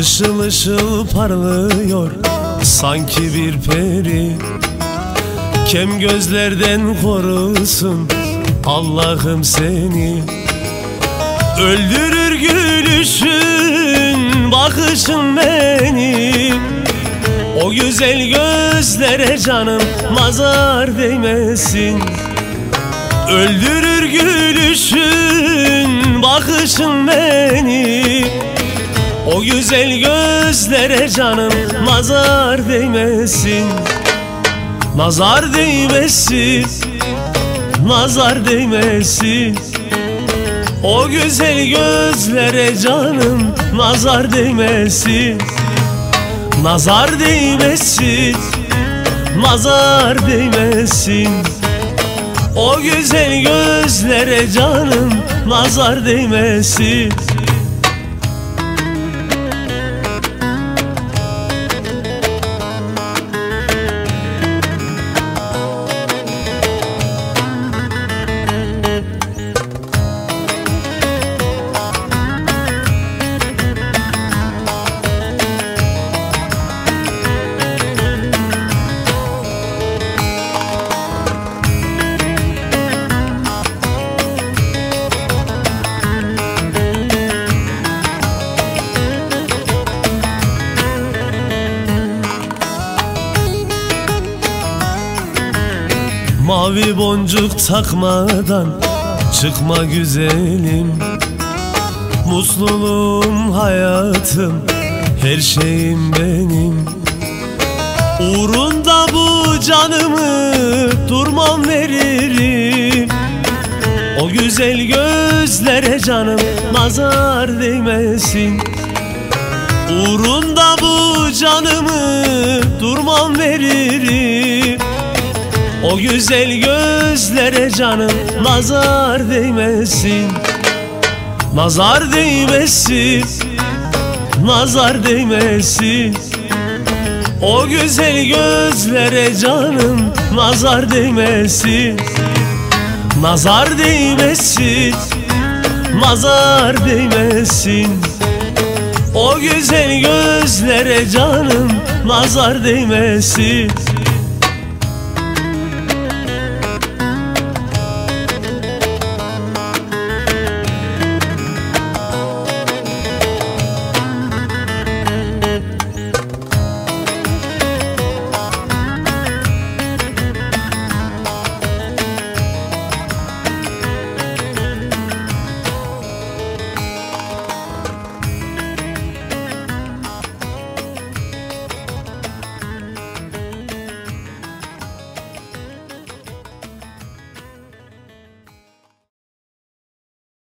ışıl ışıl parlıyor. Sanki bir peri Kem gözlerden korusun Allah'ım seni Öldürür gülüşün bakışın beni O güzel gözlere canım nazar değmesin. Öldürür gülüşün bakışın beni O güzel gözlere canım nazar değmesin Nazar değmesin Nazar değmesin. O güzel gözlere canım Nazar değmesin Nazar değmesin Nazar değmesin. O güzel gözlere canım Nazar değmesin Mavi boncuk takmadan çıkma güzelim. Mutluluğum hayatım her şeyim benim. Uğrunda bu canımı durmam veririm. O güzel gözlere canım nazar değmesin. Uğrunda bu canımı durmam veririm o güzel gözlere canım nazar değmesin. Nazar değmesin Nazar değmesin. O güzel gözlere canım nazar değmesin. Nazar değmesin Nazar değmesin. O güzel gözlere canım nazar değmesin